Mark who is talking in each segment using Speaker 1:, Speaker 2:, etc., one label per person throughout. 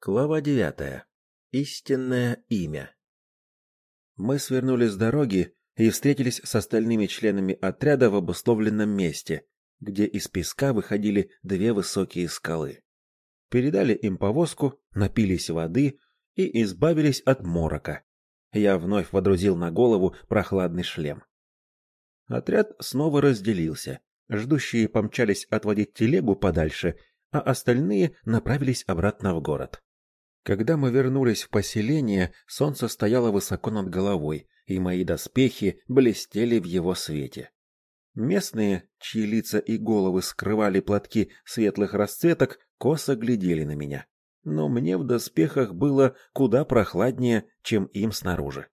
Speaker 1: Глава девятая. Истинное имя. Мы свернули с дороги и встретились с остальными членами отряда в обусловленном месте, где из песка выходили две высокие скалы. Передали им повозку, напились воды и избавились от морока. Я вновь водрузил на голову прохладный шлем. Отряд снова разделился. Ждущие помчались отводить телегу подальше, а остальные направились обратно в город. Когда мы вернулись в поселение, солнце стояло высоко над головой, и мои доспехи блестели в его свете. Местные, чьи лица и головы скрывали платки светлых расцветок, косо глядели на меня. Но мне в доспехах было куда прохладнее, чем им снаружи.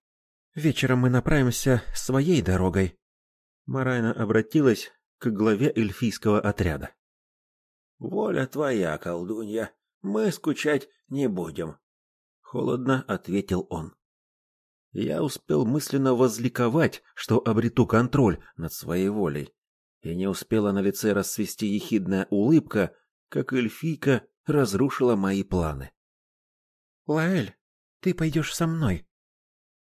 Speaker 1: «Вечером мы направимся своей дорогой». Марайна обратилась к главе эльфийского отряда.
Speaker 2: «Воля твоя, колдунья, мы скучать не будем, холодно ответил он. Я успел мысленно возликовать, что обрету контроль над своей волей, и не успела на лице расцвести ехидная улыбка, как эльфийка разрушила мои планы.
Speaker 3: Лаэль, ты пойдешь со мной.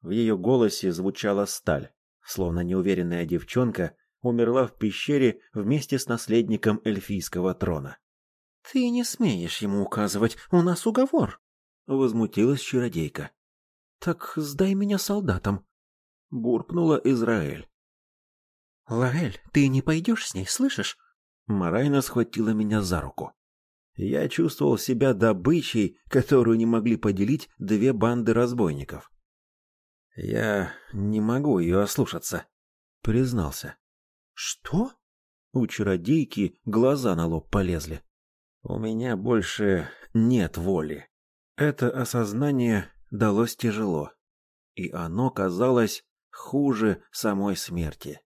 Speaker 1: В ее голосе звучала сталь, словно неуверенная девчонка умерла в пещере вместе с наследником эльфийского трона.
Speaker 3: Ты не смеешь ему указывать, у нас уговор, возмутилась чародейка. Так сдай меня солдатам, буркнула Израиль. Лаэль, ты не пойдешь с ней, слышишь?
Speaker 1: Марайна схватила меня за руку. Я чувствовал себя добычей, которую не могли поделить две банды разбойников. Я не могу ее ослушаться, признался.
Speaker 3: Что?
Speaker 1: У чародейки глаза на лоб полезли. У меня больше нет воли. Это осознание далось тяжело, и оно казалось хуже самой смерти.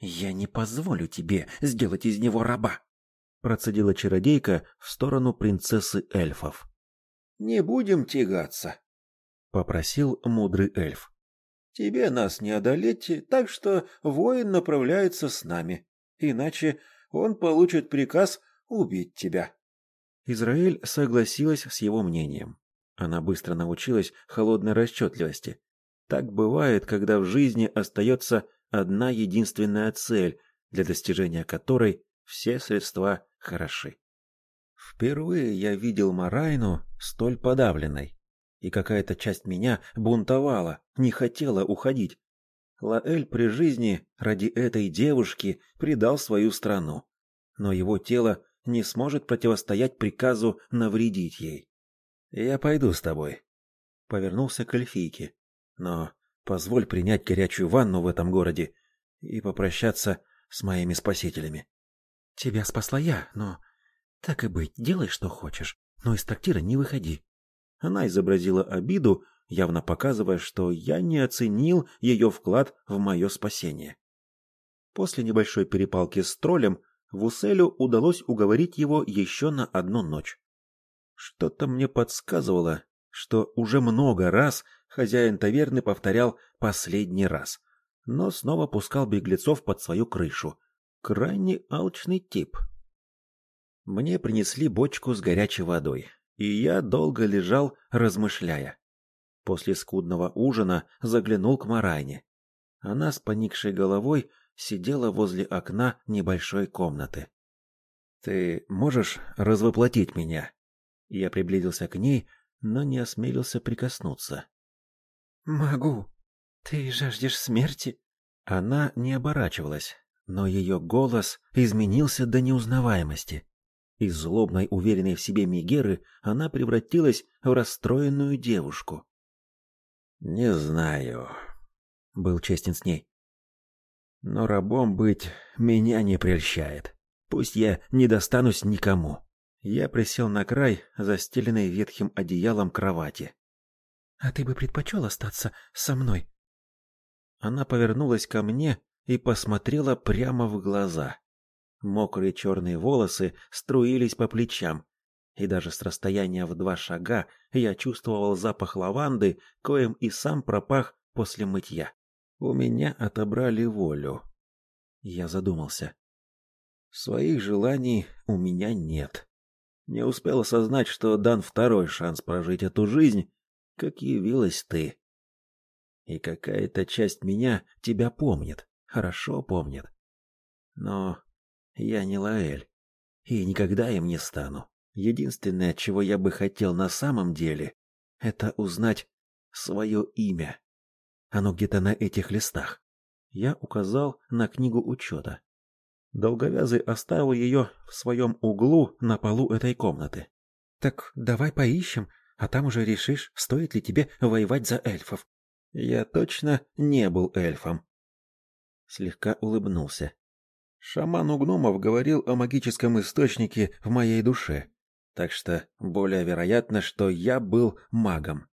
Speaker 3: Я не позволю тебе сделать из него раба,
Speaker 1: процедила чародейка в сторону принцессы эльфов.
Speaker 2: Не будем тягаться,
Speaker 1: попросил мудрый эльф.
Speaker 2: Тебе нас не одолеть, так что воин направляется с нами, иначе он получит приказ убить тебя.
Speaker 1: Израиль согласилась с его мнением. Она быстро научилась холодной расчетливости. Так бывает, когда в жизни остается одна единственная цель, для достижения которой все средства хороши. Впервые я видел Марайну столь подавленной, и какая-то часть меня бунтовала, не хотела уходить. Лаэль при жизни ради этой девушки предал свою страну, но его тело не сможет противостоять приказу навредить ей. Я пойду с тобой, повернулся к эльфийке. Но позволь принять горячую ванну в этом городе и попрощаться с моими спасителями.
Speaker 3: Тебя спасла я, но так и быть, делай что хочешь, но из трактира не выходи.
Speaker 1: Она изобразила обиду, явно показывая, что я не оценил ее вклад в мое спасение. После небольшой перепалки с троллем Вуселю удалось уговорить его еще на одну ночь. Что-то мне подсказывало, что уже много раз хозяин таверны повторял последний раз, но снова пускал беглецов под свою крышу. Крайне алчный тип. Мне принесли бочку с горячей водой, и я долго лежал, размышляя. После скудного ужина заглянул к Марайне. Она с поникшей головой сидела возле окна небольшой комнаты. Ты можешь развоплотить меня? Я приблизился к ней, но не осмелился прикоснуться.
Speaker 3: Могу. Ты жаждешь смерти?
Speaker 1: Она не оборачивалась, но ее голос изменился до неузнаваемости. Из злобной, уверенной в себе Мигеры она превратилась в расстроенную девушку. Не знаю, был честен с ней. Но рабом быть меня не прельщает. Пусть я не достанусь никому. Я присел на край, застеленной ветхим одеялом кровати.
Speaker 3: А ты бы предпочел остаться со мной?
Speaker 1: Она повернулась ко мне и посмотрела прямо в глаза. Мокрые черные волосы струились по плечам, и даже с расстояния в два шага я чувствовал запах лаванды, коим и сам пропах после мытья. У меня отобрали волю. Я задумался. Своих желаний у меня нет.
Speaker 2: Не успел осознать, что дан второй шанс прожить эту жизнь, как явилась ты. И какая-то часть меня тебя помнит, хорошо помнит. Но я не Лаэль, и никогда им не стану. Единственное, чего я бы хотел на самом деле, это узнать свое имя. Оно где-то на этих листах. Я указал на книгу учета. Долговязый оставил ее в своем углу на полу этой комнаты.
Speaker 3: Так давай поищем, а там уже решишь, стоит ли тебе воевать за эльфов.
Speaker 2: Я точно не был эльфом. Слегка улыбнулся. Шаман у гномов говорил о магическом источнике в моей душе, так что более вероятно, что я был магом.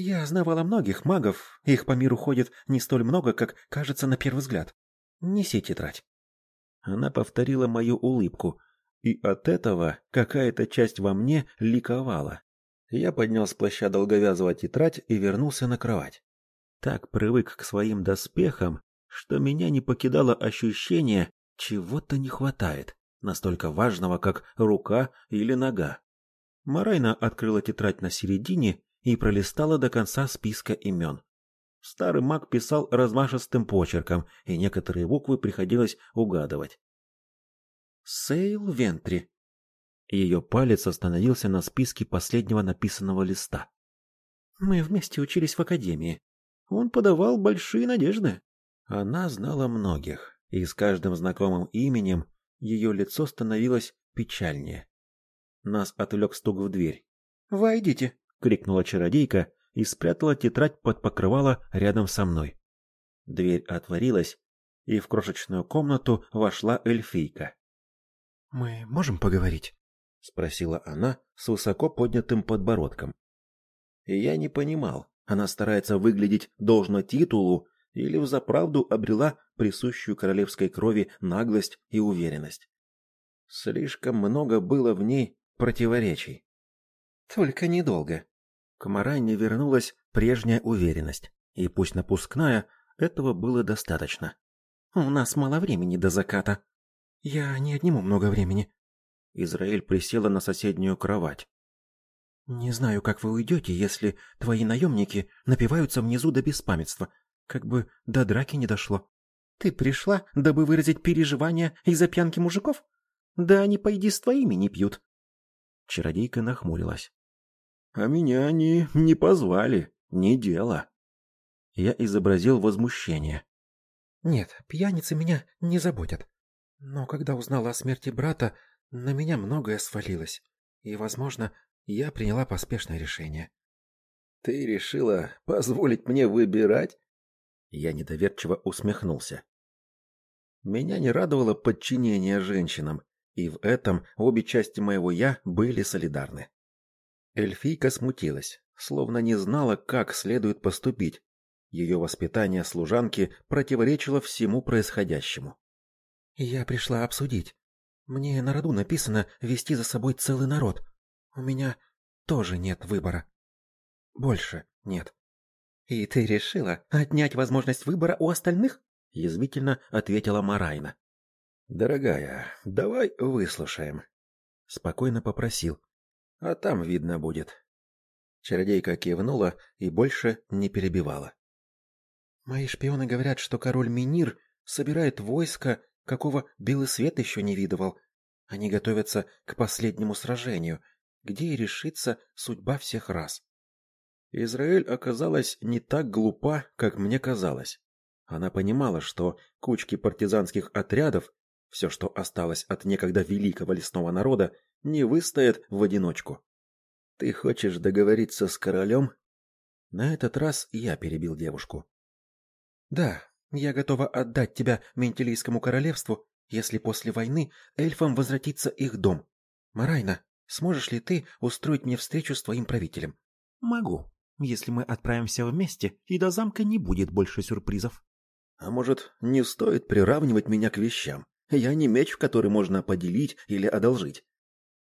Speaker 3: Я знавала многих магов, их по миру ходит не столь много, как кажется на первый взгляд. Неси тетрадь.
Speaker 2: Она повторила мою улыбку, и от этого какая-то часть во мне ликовала. Я поднял с плаща долговязого тетрадь и вернулся на кровать. Так привык к своим доспехам, что меня не покидало ощущение, чего-то не хватает, настолько важного, как рука или нога. Марайна открыла тетрадь на середине и пролистала до конца списка имен. Старый маг писал размашистым почерком, и некоторые буквы приходилось угадывать.
Speaker 3: Сейл Вентри.
Speaker 2: Ее палец остановился на списке последнего написанного листа.
Speaker 3: Мы вместе учились в академии. Он подавал большие надежды.
Speaker 2: Она знала многих и с каждым знакомым именем ее лицо становилось печальнее. Нас отвлек стук в дверь.
Speaker 3: «Войдите!»
Speaker 2: — крикнула чародейка и спрятала тетрадь под покрывало рядом со мной. Дверь отворилась, и в крошечную комнату вошла эльфийка.
Speaker 3: «Мы можем поговорить?»
Speaker 2: — спросила она с высоко поднятым подбородком. И я не понимал, она старается выглядеть должно титулу или взаправду обрела присущую королевской крови наглость и уверенность. Слишком много было в ней противоречий.
Speaker 3: Только недолго.
Speaker 2: К Маране вернулась прежняя уверенность, и пусть напускная, этого было достаточно.
Speaker 3: У нас мало времени до заката. Я не отниму много времени.
Speaker 2: Израиль присела на соседнюю кровать.
Speaker 3: Не знаю, как вы уйдете, если твои наемники напиваются внизу до беспамятства, как бы до драки не дошло. Ты пришла, дабы выразить переживания из-за пьянки мужиков? Да они, пойди, с твоими не пьют.
Speaker 2: Чародейка нахмурилась. А меня они не позвали, не дело. Я изобразил возмущение.
Speaker 3: Нет, пьяницы меня не заботят. Но когда узнала о смерти брата, на меня многое свалилось. И, возможно, я приняла поспешное решение.
Speaker 2: Ты решила позволить мне выбирать? Я недоверчиво усмехнулся. Меня не радовало подчинение женщинам, и в этом обе части моего «я» были солидарны. Эльфийка смутилась, словно не знала, как следует поступить. Ее воспитание служанки противоречило всему происходящему.
Speaker 3: «Я пришла обсудить. Мне на роду написано вести за собой целый народ. У меня тоже нет выбора. Больше нет». «И ты решила отнять возможность выбора у остальных?» — язвительно ответила Марайна.
Speaker 2: «Дорогая, давай выслушаем», — спокойно попросил. «А там видно будет». Чародейка кивнула и больше не перебивала.
Speaker 3: «Мои шпионы говорят, что король Минир собирает войско, какого белый свет еще не видывал. Они готовятся к последнему сражению, где и решится судьба всех рас.
Speaker 2: Израиль оказалась не так глупа, как мне казалось. Она понимала, что кучки партизанских отрядов, все, что осталось от некогда великого лесного народа, не выстоят в одиночку. Ты хочешь договориться с королем? На этот раз я перебил девушку.
Speaker 3: Да, я готова отдать тебя Ментилийскому королевству, если после войны эльфам возвратится их дом. Марайна, сможешь ли ты устроить мне встречу с твоим правителем?
Speaker 2: Могу если мы отправимся вместе, и до замка не будет больше сюрпризов. А может, не стоит приравнивать меня к вещам? Я не меч, в который можно поделить или одолжить.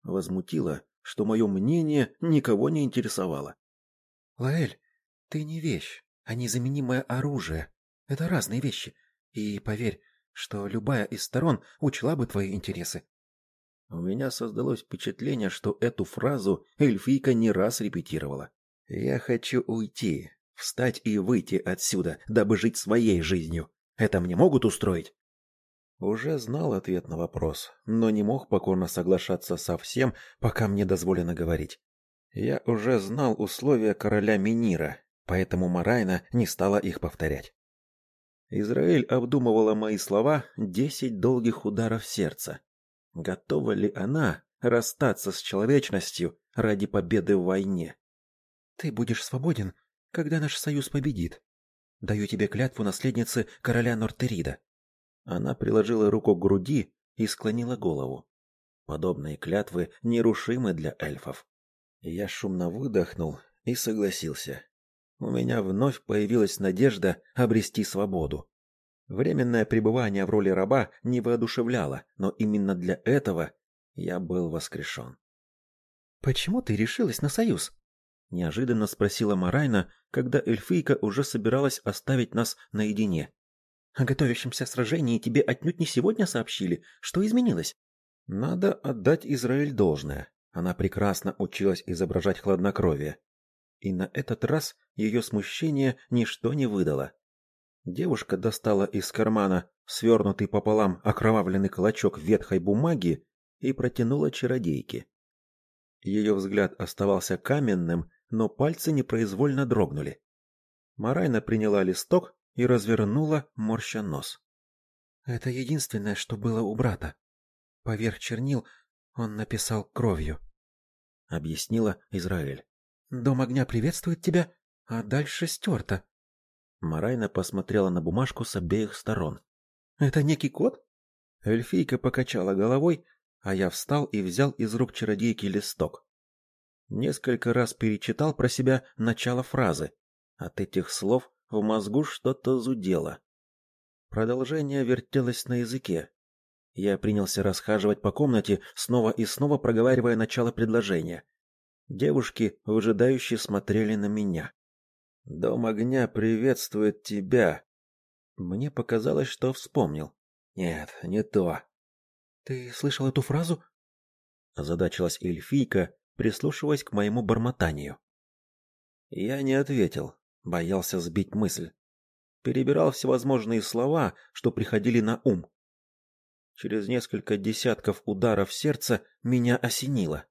Speaker 2: Возмутило, что мое мнение никого не интересовало.
Speaker 3: Лаэль, ты не вещь, а незаменимое оружие. Это разные вещи. И поверь, что любая из сторон учла бы твои интересы.
Speaker 1: У меня создалось впечатление, что эту фразу эльфийка не раз репетировала. «Я хочу уйти, встать и выйти отсюда, дабы жить своей жизнью. Это мне могут устроить?» Уже знал ответ на вопрос, но не мог покорно соглашаться со всем, пока мне дозволено говорить. Я уже знал условия короля Минира, поэтому Марайна не стала их повторять. Израиль обдумывала мои слова десять долгих ударов сердца. Готова ли она расстаться с человечностью ради победы в войне? Ты будешь свободен, когда наш союз победит. Даю тебе клятву наследницы короля Нортерида. Она приложила руку к груди и склонила голову. Подобные клятвы нерушимы для эльфов. Я шумно выдохнул и согласился. У меня вновь появилась надежда обрести свободу. Временное пребывание в роли раба не воодушевляло, но именно для этого я был воскрешен. «Почему ты решилась на союз?» — неожиданно спросила Марайна, когда эльфийка уже собиралась оставить нас наедине. «О готовящемся сражении тебе отнюдь не сегодня сообщили. Что изменилось?» «Надо отдать Израиль должное. Она прекрасно училась изображать хладнокровие. И на этот раз ее смущение ничто не выдало. Девушка достала из кармана свернутый пополам окровавленный клочок ветхой бумаги и протянула чародейке. Ее взгляд оставался каменным, но пальцы непроизвольно дрогнули. Марайна приняла листок и развернула, морща нос. Это единственное, что было у брата. Поверх чернил он написал кровью объяснила Израиль. Дом огня приветствует тебя, а дальше стерто. Марайна посмотрела на бумажку с обеих сторон. Это некий код? Эльфийка покачала головой, а я встал и взял из рук чародейки листок. Несколько раз перечитал про себя начало фразы. От этих слов в мозгу что-то зудело. Продолжение вертелось на языке, я принялся расхаживать по комнате, снова и снова проговаривая начало предложения. Девушки выжидающе смотрели на меня. Дом огня приветствует тебя. Мне показалось, что вспомнил. Нет, не то. Ты слышал эту фразу? Озадачилась эльфийка, прислушиваясь к моему бормотанию. Я не ответил, боялся сбить мысль. Перебирал всевозможные слова, что приходили на ум. Через несколько десятков ударов сердца меня осенило.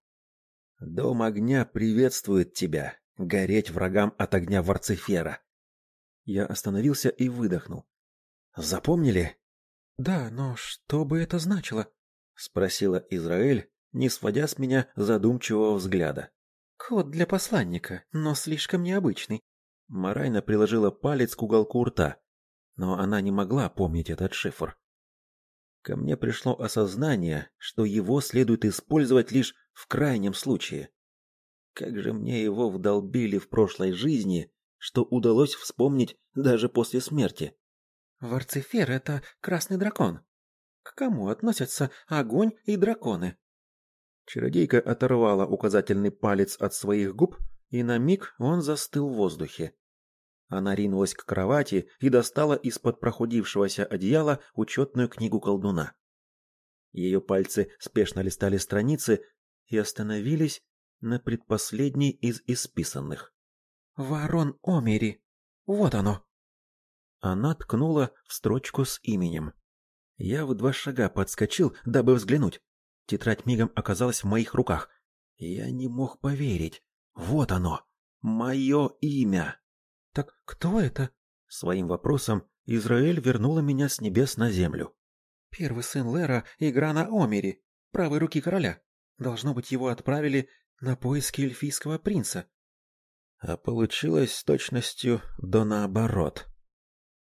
Speaker 1: Дом огня приветствует тебя, гореть врагам от огня Варцефера. Я остановился и выдохнул. Запомнили? Да, но что бы это значило? спросила Израиль, не сводя с меня задумчивого взгляда. Код для посланника, но слишком необычный. Марайна приложила палец к уголку рта, но она не могла помнить этот шифр ко мне пришло осознание, что его следует использовать лишь в крайнем случае. Как же мне его вдолбили в прошлой жизни, что удалось вспомнить даже после смерти. Варцефер — это красный дракон. К кому относятся огонь и драконы? Чародейка оторвала указательный палец от своих губ, и на миг он застыл в воздухе. Она ринулась к кровати и достала из-под прохудившегося одеяла учетную книгу колдуна. Ее пальцы спешно листали страницы и остановились на предпоследней из исписанных. «Ворон Омери! Вот оно!» Она ткнула в строчку с именем. Я в два шага подскочил, дабы взглянуть. Тетрадь мигом оказалась в моих руках. Я не мог поверить. Вот оно! Мое имя! Так кто это? Своим вопросом Израиль вернула меня с небес на землю. Первый сын Лера и Грана Омери, правой руки короля. Должно быть, его отправили на поиски эльфийского принца. А получилось с точностью до наоборот.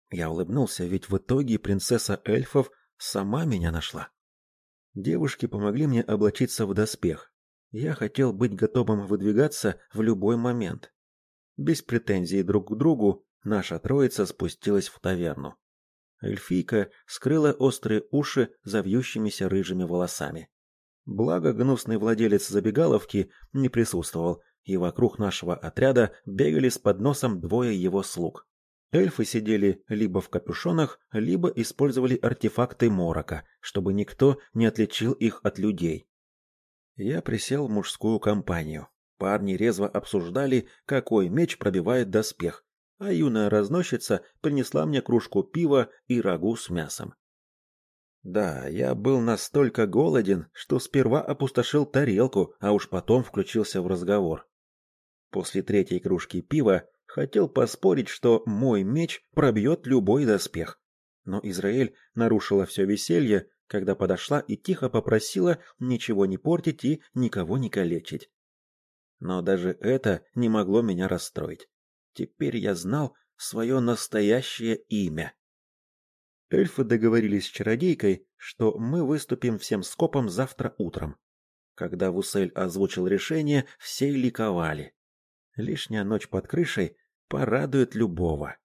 Speaker 1: Я улыбнулся, ведь в итоге принцесса эльфов сама меня нашла. Девушки помогли мне облачиться в доспех. Я хотел быть готовым выдвигаться в любой момент. Без претензий друг к другу наша троица спустилась в таверну. Эльфийка скрыла острые уши за вьющимися рыжими волосами. Благо гнусный владелец забегаловки не присутствовал, и вокруг нашего отряда бегали с подносом двое его слуг. Эльфы сидели либо в капюшонах, либо использовали артефакты морока, чтобы никто не отличил их от людей. Я присел в мужскую компанию. Парни резво обсуждали, какой меч пробивает доспех, а юная разносчица принесла мне кружку пива и рагу с мясом. Да, я был настолько голоден, что сперва опустошил тарелку, а уж потом включился в разговор. После третьей кружки пива хотел поспорить, что мой меч пробьет любой доспех. Но Израиль нарушила все веселье, когда подошла и тихо попросила ничего не портить и никого не калечить. Но даже это не могло меня расстроить. Теперь я знал свое настоящее имя. Эльфы договорились с чародейкой, что мы выступим всем скопом завтра утром. Когда Вусель озвучил решение, все ликовали. Лишняя ночь под крышей порадует любого.